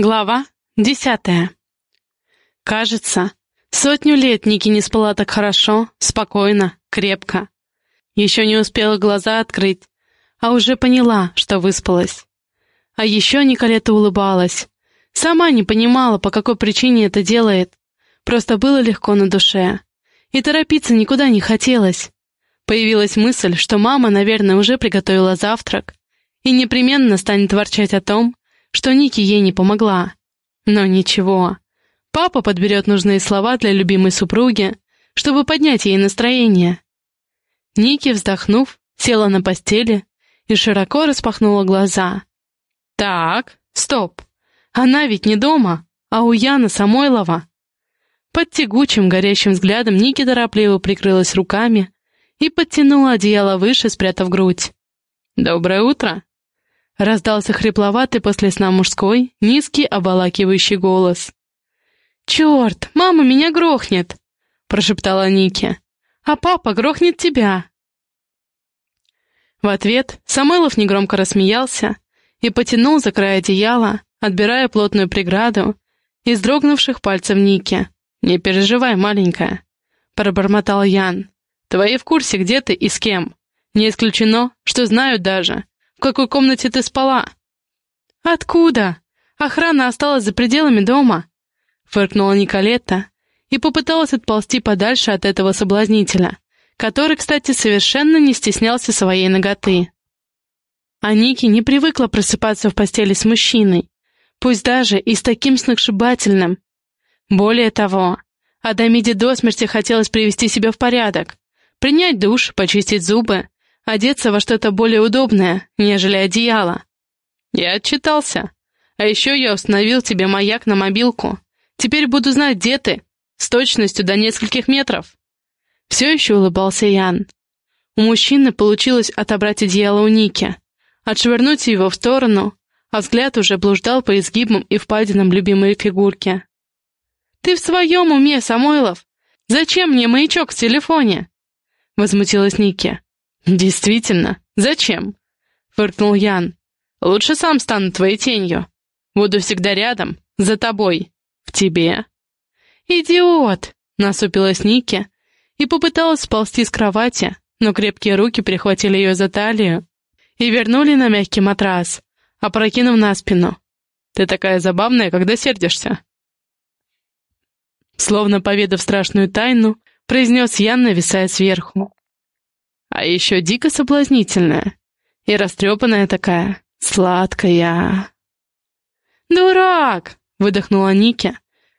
Глава десятая. Кажется, сотню лет Ники не спала так хорошо, спокойно, крепко. Еще не успела глаза открыть, а уже поняла, что выспалась. А еще Николета улыбалась. Сама не понимала, по какой причине это делает. Просто было легко на душе. И торопиться никуда не хотелось. Появилась мысль, что мама, наверное, уже приготовила завтрак и непременно станет ворчать о том, что Ники ей не помогла. Но ничего. Папа подберет нужные слова для любимой супруги, чтобы поднять ей настроение. Ники, вздохнув, села на постели и широко распахнула глаза. «Так, стоп. Она ведь не дома, а у Яны Самойлова». Под тягучим, горящим взглядом Ники торопливо прикрылась руками и подтянула одеяло выше, спрятав грудь. «Доброе утро!» Раздался хрипловатый после сна мужской, низкий, обалакивающий голос. «Черт, мама меня грохнет!» — прошептала Ники. «А папа грохнет тебя!» В ответ Самойлов негромко рассмеялся и потянул за край одеяла, отбирая плотную преграду из дрогнувших пальцев Ники. «Не переживай, маленькая», — пробормотал Ян. «Твои в курсе, где ты и с кем. Не исключено, что знают даже, в какой комнате ты спала?» «Откуда? Охрана осталась за пределами дома», — фыркнула Николетта и попыталась отползти подальше от этого соблазнителя, который, кстати, совершенно не стеснялся своей ноготы. А Ники не привыкла просыпаться в постели с мужчиной, пусть даже и с таким сногсшибательным. Более того, Адамиде до смерти хотелось привести себя в порядок, принять душ, почистить зубы, одеться во что-то более удобное, нежели одеяло. Я отчитался. А еще я установил тебе маяк на мобилку. Теперь буду знать, где ты, с точностью до нескольких метров. Все еще улыбался Ян. У мужчины получилось отобрать одеяло у Ники, отшвырнуть его в сторону, а взгляд уже блуждал по изгибам и впадинам любимой фигурки. «Ты в своем уме, Самойлов? Зачем мне маячок в телефоне?» Возмутилась Ники. «Действительно, зачем?» — фыркнул Ян. «Лучше сам стану твоей тенью. Буду всегда рядом, за тобой, в тебе». «Идиот!» — насупилась Ники и попыталась сползти с кровати, но крепкие руки перехватили ее за талию и вернули на мягкий матрас, опрокинув на спину. «Ты такая забавная, когда сердишься». Словно поведав страшную тайну, произнес Ян, нависая сверху. А еще дико соблазнительная. И растрепанная такая, сладкая. «Дурак!» — выдохнула Ники,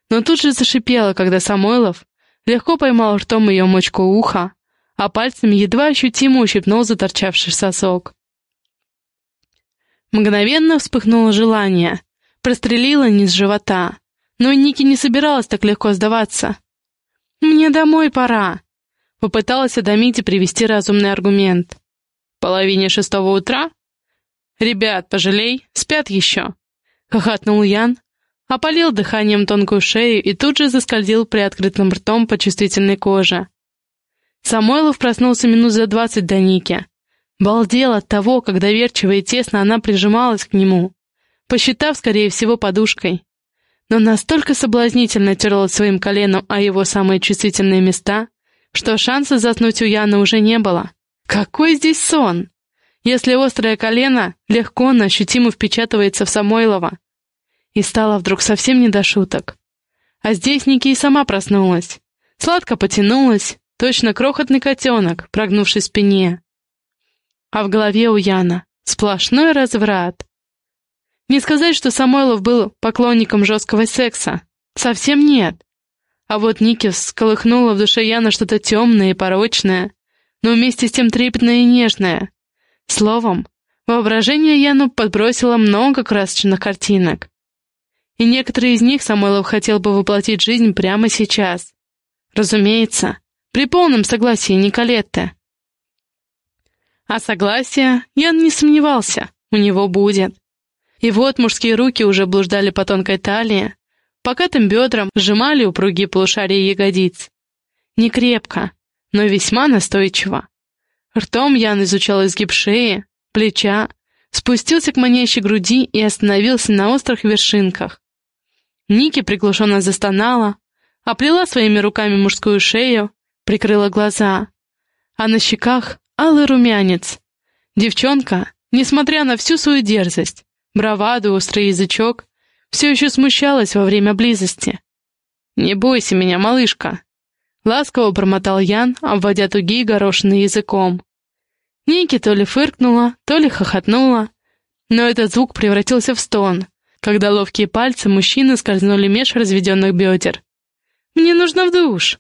но тут же зашипела, когда Самойлов легко поймал ртом ее мочку уха, а пальцами едва ощутимо ущипнул заторчавший сосок. Мгновенно вспыхнуло желание, прострелило низ живота, но Ники не собиралась так легко сдаваться. «Мне домой пора!» Попыталась и привести разумный аргумент. «Половине шестого утра? Ребят, пожалей, спят еще!» Хохотнул Ян, опалил дыханием тонкую шею и тут же заскользил приоткрытым ртом по чувствительной коже. Самойлов проснулся минут за двадцать до Ники. Балдел от того, как доверчиво и тесно она прижималась к нему, посчитав, скорее всего, подушкой. Но настолько соблазнительно терла своим коленом о его самые чувствительные места, что шанса заснуть у Яны уже не было. Какой здесь сон? Если острое колено легко, ощутимо впечатывается в Самойлова. И стало вдруг совсем не до шуток. А здесь Ники и сама проснулась. Сладко потянулась, точно крохотный котенок, прогнувший спине. А в голове у Яна сплошной разврат. Не сказать, что Самойлов был поклонником жесткого секса. Совсем нет. А вот Ники всколыхнула в душе Яна что-то темное и порочное, но вместе с тем трепетное и нежное. Словом, воображение Яну подбросило много красочных картинок. И некоторые из них Самойлов хотел бы воплотить жизнь прямо сейчас. Разумеется, при полном согласии Николетты. А согласие, Ян не сомневался, у него будет. И вот мужские руки уже блуждали по тонкой талии, покатым бедрам сжимали упругие полушария ягодиц. Не крепко, но весьма настойчиво. Ртом Ян изучал изгиб шеи, плеча, спустился к манящей груди и остановился на острых вершинках, Ники приглушенно застонала, оплела своими руками мужскую шею, прикрыла глаза. А на щеках алый румянец. Девчонка, несмотря на всю свою дерзость, браваду, острый язычок, все еще смущалась во время близости. «Не бойся меня, малышка», — ласково промотал Ян, обводя тугие горошины языком. Ники то ли фыркнула, то ли хохотнула, но этот звук превратился в стон, когда ловкие пальцы мужчины скользнули меж разведенных бедер. «Мне нужно в душ!»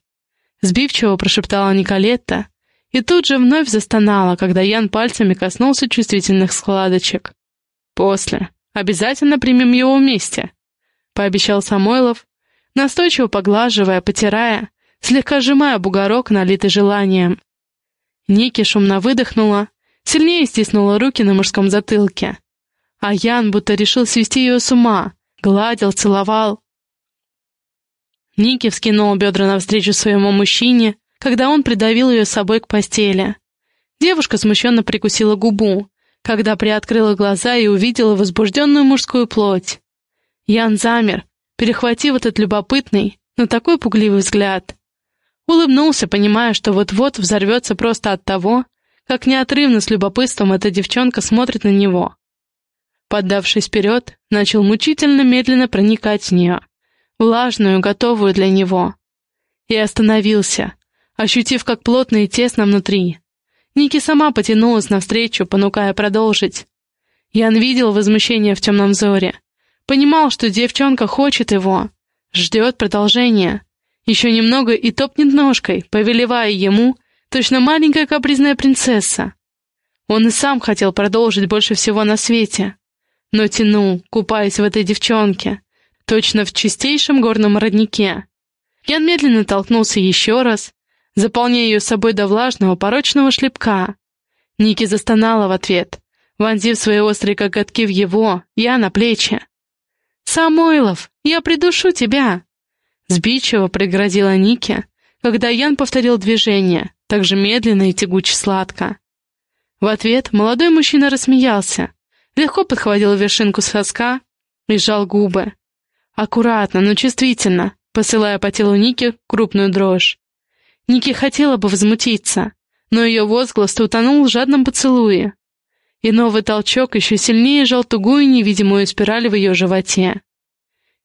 Сбивчиво прошептала Николетта и тут же вновь застонала, когда Ян пальцами коснулся чувствительных складочек. «После. Обязательно примем его вместе», — пообещал Самойлов, настойчиво поглаживая, потирая, слегка сжимая бугорок, налитый желанием. Ники шумно выдохнула, сильнее стиснула руки на мужском затылке. А Ян будто решил свести ее с ума, гладил, целовал. Ники вскинула бедра навстречу своему мужчине, когда он придавил ее с собой к постели. Девушка смущенно прикусила губу, когда приоткрыла глаза и увидела возбужденную мужскую плоть. Ян замер, перехватив этот любопытный, но такой пугливый взгляд. Улыбнулся, понимая, что вот-вот взорвется просто от того, как неотрывно с любопытством эта девчонка смотрит на него. Поддавшись вперед, начал мучительно медленно проникать в нее, влажную, готовую для него. И остановился, ощутив, как плотно и тесно внутри. Ники сама потянулась навстречу, понукая продолжить. Ян видел возмущение в темном взоре. Понимал, что девчонка хочет его, ждет продолжения. Еще немного и топнет ножкой, повелевая ему, точно маленькая капризная принцесса. Он и сам хотел продолжить больше всего на свете, но тянул, купаясь в этой девчонке, точно в чистейшем горном роднике. Ян медленно толкнулся еще раз, заполняя ее собой до влажного порочного шлепка. Ники застонала в ответ, вонзив свои острые коготки в его, я на плечи. «Самойлов, я придушу тебя!» Сбичево пригрозила Ники, когда Ян повторил движение, так же медленно и тягуче сладко. В ответ молодой мужчина рассмеялся, легко подхватил вершинку соска и сжал губы. Аккуратно, но чувствительно, посылая по телу Ники крупную дрожь. Ники хотела бы возмутиться, но ее возглас утонул в жадном поцелуе. И новый толчок еще сильнее жал тугую невидимую спираль в ее животе.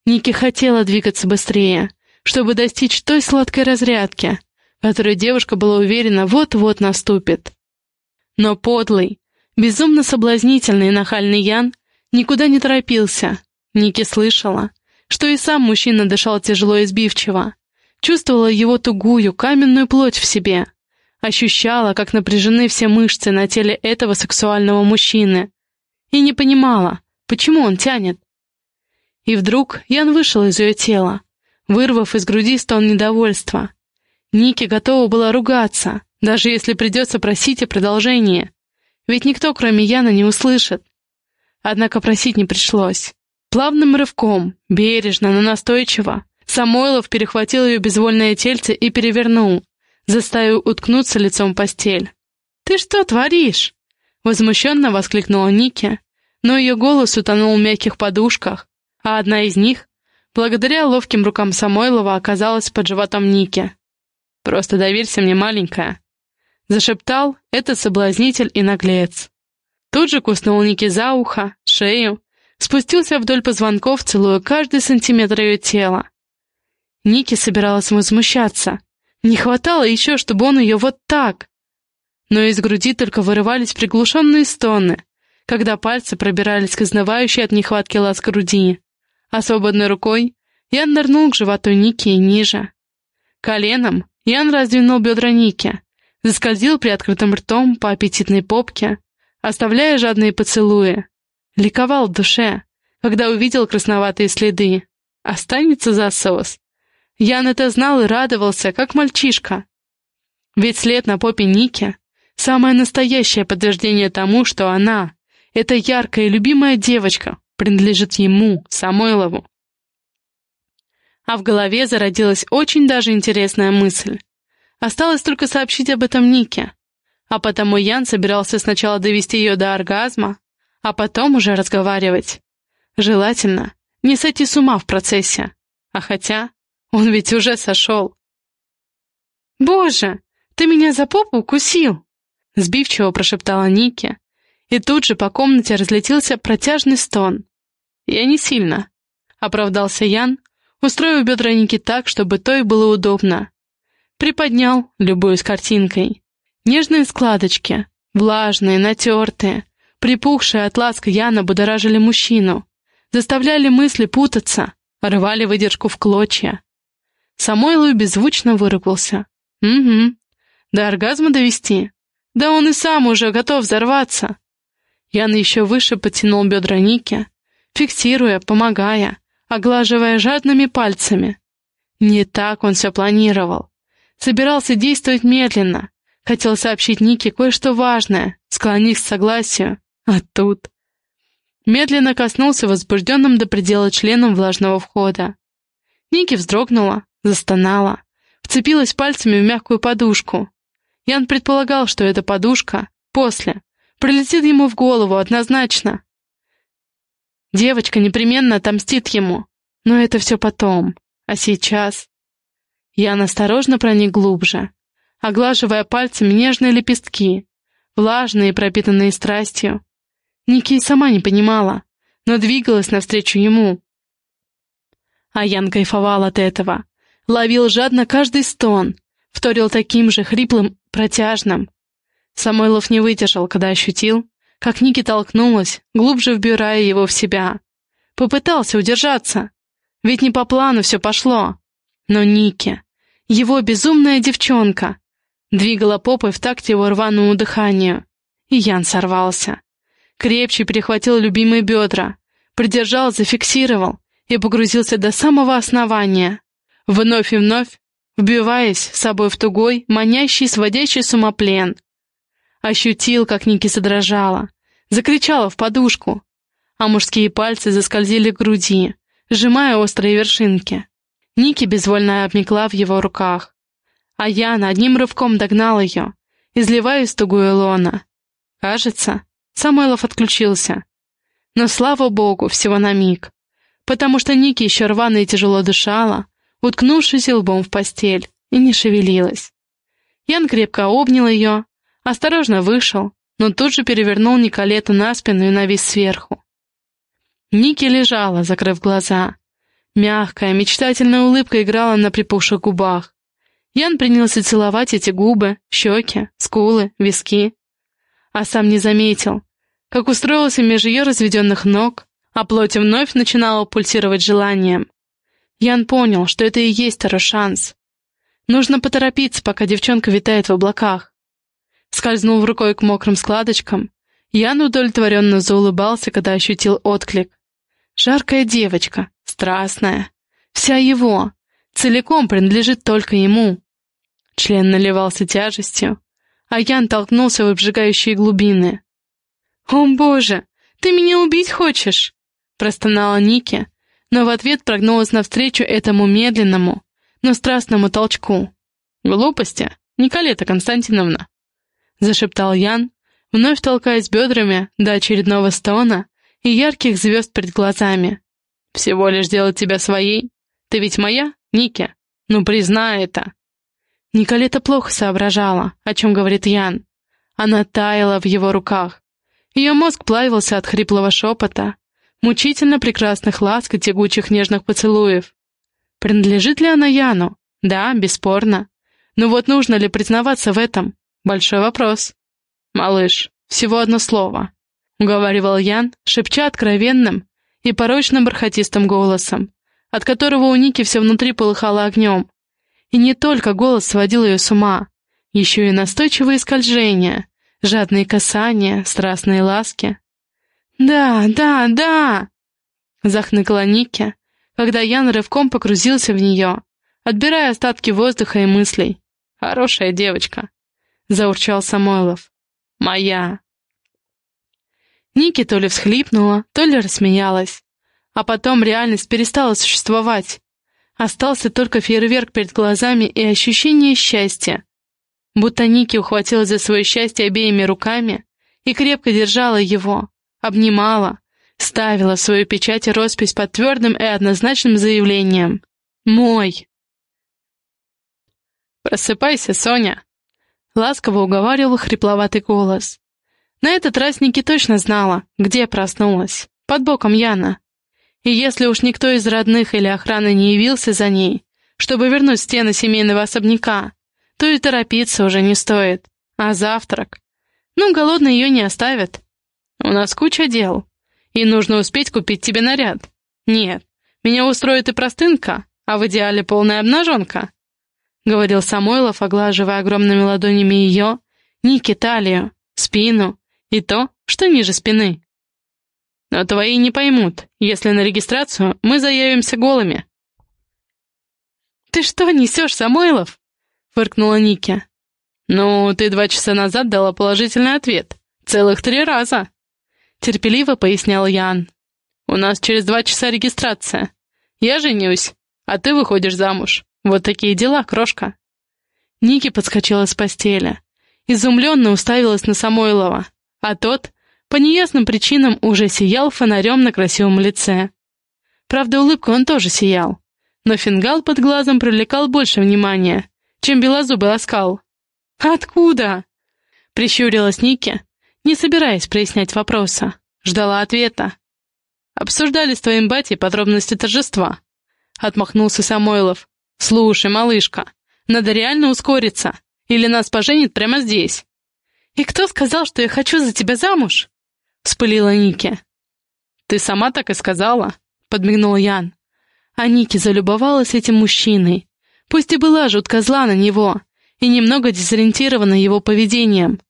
Ники хотела двигаться быстрее, чтобы достичь той сладкой разрядки, которой девушка была уверена вот-вот наступит. Но подлый, безумно соблазнительный и нахальный Ян никуда не торопился. Ники слышала, что и сам мужчина дышал тяжело и сбивчиво, чувствовала его тугую, каменную плоть в себе, ощущала, как напряжены все мышцы на теле этого сексуального мужчины, и не понимала, почему он тянет. И вдруг Ян вышел из ее тела, вырвав из груди стон недовольства. Ники готова была ругаться, даже если придется просить о продолжении, ведь никто, кроме Яна, не услышит. Однако просить не пришлось. Плавным рывком, бережно, но настойчиво, Самойлов перехватил ее безвольное тельце и перевернул, заставив уткнуться лицом в постель. «Ты что творишь?» Возмущенно воскликнула Ники, но ее голос утонул в мягких подушках, а одна из них, благодаря ловким рукам Самойлова, оказалась под животом Ники. «Просто доверься мне, маленькая», — зашептал этот соблазнитель и наглец. Тут же куснул Ники за ухо, шею, спустился вдоль позвонков, целуя каждый сантиметр ее тела. Ники собиралась возмущаться. Не хватало еще, чтобы он ее вот так. Но из груди только вырывались приглушенные стоны, когда пальцы пробирались к изнывающей от нехватки ласк груди. А свободной рукой Ян нырнул к животу Ники и ниже. Коленом Ян раздвинул бедра Ники, заскользил приоткрытым ртом по аппетитной попке, оставляя жадные поцелуи. Ликовал в душе, когда увидел красноватые следы. Останется засос. Ян это знал и радовался, как мальчишка. Ведь след на попе Ники — самое настоящее подтверждение тому, что она, эта яркая и любимая девочка, принадлежит ему, Самойлову. А в голове зародилась очень даже интересная мысль. Осталось только сообщить об этом Нике. А потому Ян собирался сначала довести ее до оргазма, а потом уже разговаривать. Желательно не сойти с ума в процессе. А хотя, он ведь уже сошел. «Боже, ты меня за попу укусил!» Сбивчиво прошептала Ники, и тут же по комнате разлетелся протяжный стон. «Я не сильно», — оправдался Ян, устроив бедра Ники так, чтобы той было удобно. Приподнял, любуясь картинкой. Нежные складочки, влажные, натертые, припухшие от ласк Яна будоражили мужчину, заставляли мысли путаться, рвали выдержку в клочья. Самойлов беззвучно выругался. «Угу. До оргазма довести? Да он и сам уже готов взорваться!» Ян еще выше потянул бедра Ники, фиксируя, помогая, оглаживая жадными пальцами. Не так он все планировал. Собирался действовать медленно, хотел сообщить Нике кое-что важное, склонив к согласию, а тут... Медленно коснулся возбужденным до предела членом влажного входа. Ники вздрогнула, застонала, вцепилась пальцами в мягкую подушку. Ян предполагал, что эта подушка, после, прилетит ему в голову однозначно. Девочка непременно отомстит ему, но это все потом, а сейчас... Ян осторожно проник глубже, оглаживая пальцами нежные лепестки, влажные и пропитанные страстью. Ники сама не понимала, но двигалась навстречу ему. А Ян кайфовал от этого, ловил жадно каждый стон, вторил таким же хриплым, протяжным. Самойлов не выдержал, когда ощутил, как Ники толкнулась, глубже вбирая его в себя. Попытался удержаться, ведь не по плану все пошло. Но Ники, его безумная девчонка, двигала попой в такт его рваному дыханию. И Ян сорвался. Крепче перехватил любимые бедра, придержал, зафиксировал и погрузился до самого основания вновь и вновь вбиваясь собой в тугой, манящий, сводящий с ума плен. Ощутил, как Ники задрожала, закричала в подушку, а мужские пальцы заскользили к груди, сжимая острые вершинки. Ники безвольно обмекла в его руках, а Яна одним рывком догнал ее, изливая из тугую лона. Кажется, Самойлов отключился. Но, слава богу, всего на миг, потому что Ники еще рвано и тяжело дышала, уткнувшись лбом в постель, и не шевелилась. Ян крепко обнял ее, осторожно вышел, но тут же перевернул Николету на спину и навис сверху. Ники лежала, закрыв глаза. Мягкая, мечтательная улыбка играла на припухших губах. Ян принялся целовать эти губы, щеки, скулы, виски. А сам не заметил, как устроился меж ее разведенных ног, а плоть вновь начинала пульсировать желанием. Ян понял, что это и есть второй шанс. Нужно поторопиться, пока девчонка витает в облаках. Скользнув рукой к мокрым складочкам, Ян удовлетворенно заулыбался, когда ощутил отклик. Жаркая девочка, страстная, вся его, целиком принадлежит только ему. Член наливался тяжестью, а Ян толкнулся в обжигающие глубины. «О, боже, ты меня убить хочешь?» — простонала Ники, но в ответ прогнулась навстречу этому медленному, но страстному толчку. «Глупости, Николета Константиновна!» — зашептал Ян, вновь толкаясь бедрами до очередного стона и ярких звезд перед глазами. «Всего лишь делать тебя своей? Ты ведь моя, Ники? Ну, признай это!» Николета плохо соображала, о чем говорит Ян. Она таяла в его руках. Ее мозг плавился от хриплого шепота, мучительно прекрасных ласк и тягучих нежных поцелуев. Принадлежит ли она Яну? Да, бесспорно. Но вот нужно ли признаваться в этом? Большой вопрос. «Малыш, всего одно слово», — уговаривал Ян, шепча откровенным и порочным бархатистым голосом, от которого у Ники все внутри полыхало огнем. И не только голос сводил ее с ума, еще и настойчивые скольжения, жадные касания, страстные ласки. «Да, да, да!» — захныкала Ники, когда Ян рывком погрузился в нее, отбирая остатки воздуха и мыслей. «Хорошая девочка», — заурчал Самойлов. «Моя». Ники то ли всхлипнула, то ли рассмеялась, а потом реальность перестала существовать. Остался только фейерверк перед глазами и ощущение счастья. Будто Ники ухватилась за свое счастье обеими руками и крепко держала его, обнимала, ставила свою печать и роспись под твердым и однозначным заявлением «Мой». «Просыпайся, Соня!» — ласково уговаривал хрипловатый голос. На этот раз Ники точно знала, где проснулась, под боком Яна. И если уж никто из родных или охраны не явился за ней, чтобы вернуть стены семейного особняка, то и торопиться уже не стоит. А завтрак? Ну, голодный ее не оставят. У нас куча дел, и нужно успеть купить тебе наряд. Нет, меня устроит и простынка, а в идеале полная обнаженка. Говорил Самойлов, оглаживая огромными ладонями ее, Ники талию, спину и то, что ниже спины. Но твои не поймут, если на регистрацию мы заявимся голыми. «Ты что несешь, Самойлов?» — фыркнула Ники. «Ну, ты два часа назад дала положительный ответ. Целых три раза!» Терпеливо пояснял Ян. «У нас через два часа регистрация. Я женюсь, а ты выходишь замуж. Вот такие дела, крошка». Ники подскочила с постели. Изумленно уставилась на Самойлова, а тот, по неясным причинам, уже сиял фонарем на красивом лице. Правда, улыбку он тоже сиял, но фингал под глазом привлекал больше внимания, чем белозубый оскал. «Откуда?» — прищурилась Ники, не собираясь прояснять вопроса. Ждала ответа. «Обсуждали с твоим батей подробности торжества», — отмахнулся Самойлов. «Слушай, малышка, надо реально ускориться, или нас поженит прямо здесь». «И кто сказал, что я хочу за тебя замуж?» — вспылила Ники. «Ты сама так и сказала», — подмигнул Ян. А Ники залюбовалась этим мужчиной. Пусть и была жутко зла на него, и немного дезориентирована его поведением.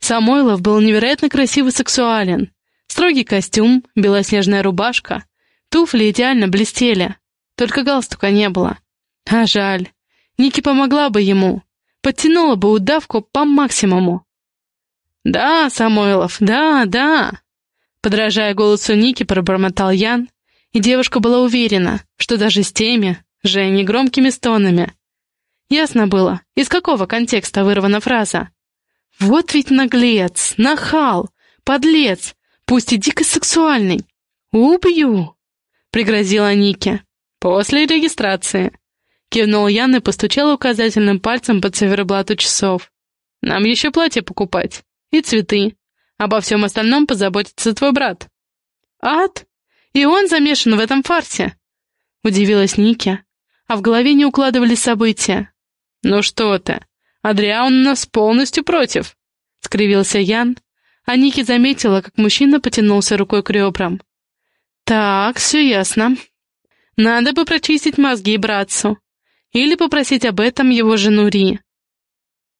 Самойлов был невероятно красив и сексуален. Строгий костюм, белоснежная рубашка, туфли идеально блестели, только галстука не было. А жаль, Ники помогла бы ему, подтянула бы удавку по максимуму. «Да, Самойлов, да, да!» Подражая голосу Ники, пробормотал Ян, и девушка была уверена, что даже с теми, же негромкими стонами, Ясно было, из какого контекста вырвана фраза. «Вот ведь наглец, нахал, подлец, пусть и дико сексуальный. Убью!» — пригрозила Нике. «После регистрации», — кивнул Ян и постучал указательным пальцем по циферблату часов. «Нам еще платье покупать. И цветы. Обо всем остальном позаботится твой брат». «Ад? И он замешан в этом фарсе?» — удивилась Ники, а в голове не укладывались события. «Ну что ты, Адриан у нас полностью против», — скривился Ян, а Ники заметила, как мужчина потянулся рукой к ребрам. «Так, все ясно. Надо бы прочистить мозги братцу. Или попросить об этом его жену Ри.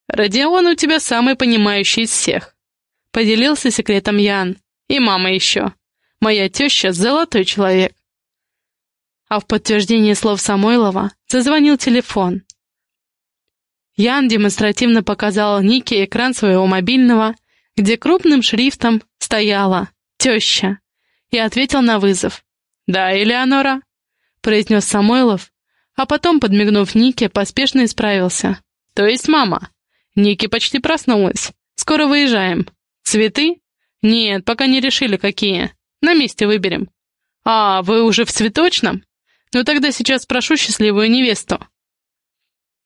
Родион у тебя самый понимающий из всех», — поделился секретом Ян. «И мама еще. Моя теща — золотой человек». А в подтверждение слов Самойлова зазвонил телефон. Ян демонстративно показал Нике экран своего мобильного, где крупным шрифтом стояла «Теща», и ответил на вызов. «Да, Элеонора», — произнес Самойлов, а потом, подмигнув Нике, поспешно исправился. «То есть мама. Ники почти проснулась. Скоро выезжаем. Цветы? Нет, пока не решили, какие. На месте выберем. А, вы уже в цветочном? Ну тогда сейчас спрошу счастливую невесту».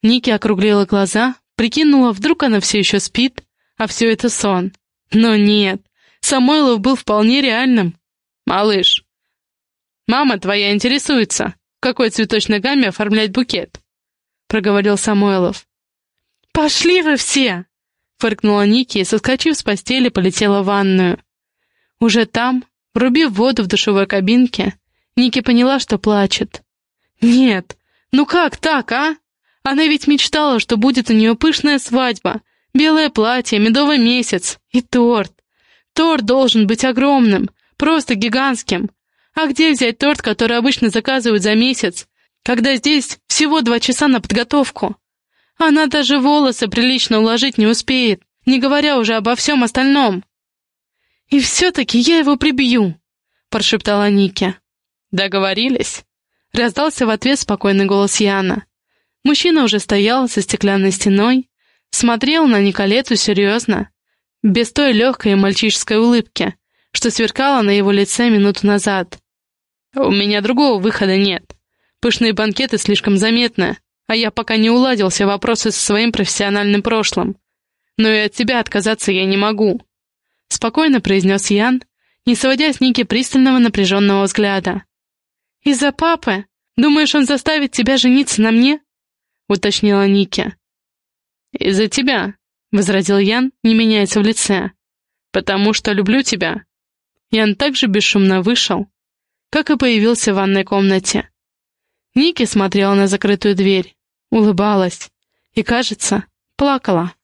Ники округлила глаза, прикинула, вдруг она все еще спит, а все это сон. Но нет, Самойлов был вполне реальным. «Малыш, мама твоя интересуется, какой цветочной гамме оформлять букет», — проговорил Самойлов. «Пошли вы все!» — фыркнула Ники и, соскочив с постели, полетела в ванную. Уже там, врубив воду в душевой кабинке, Ники поняла, что плачет. «Нет, ну как так, а?» Она ведь мечтала, что будет у нее пышная свадьба, белое платье, медовый месяц и торт. Торт должен быть огромным, просто гигантским. А где взять торт, который обычно заказывают за месяц, когда здесь всего два часа на подготовку? Она даже волосы прилично уложить не успеет, не говоря уже обо всем остальном. «И все-таки я его прибью», — прошептала Ники. «Договорились?» — раздался в ответ спокойный голос Яна. Мужчина уже стоял со стеклянной стеной, смотрел на Николету серьезно, без той легкой мальчишеской улыбки, что сверкало на его лице минуту назад. «У меня другого выхода нет. Пышные банкеты слишком заметны, а я пока не уладил все вопросы со своим профессиональным прошлым. Но и от тебя отказаться я не могу», — спокойно произнес Ян, не сводя с Ники пристального напряженного взгляда. «Из-за папы? Думаешь, он заставит тебя жениться на мне?» — уточнила Ники. «Из-за тебя», — возразил Ян, не меняясь в лице. «Потому что люблю тебя». Ян также бесшумно вышел, как и появился в ванной комнате. Ники смотрела на закрытую дверь, улыбалась и, кажется, плакала.